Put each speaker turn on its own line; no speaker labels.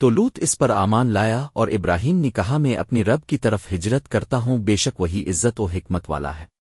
تو لوت اس پر آمان لایا اور ابراہیم نے کہا، میں اپنی رب کی طرف ہجرت کرتا ہوں، بے شک وہی عزت و حکمت والا ہے۔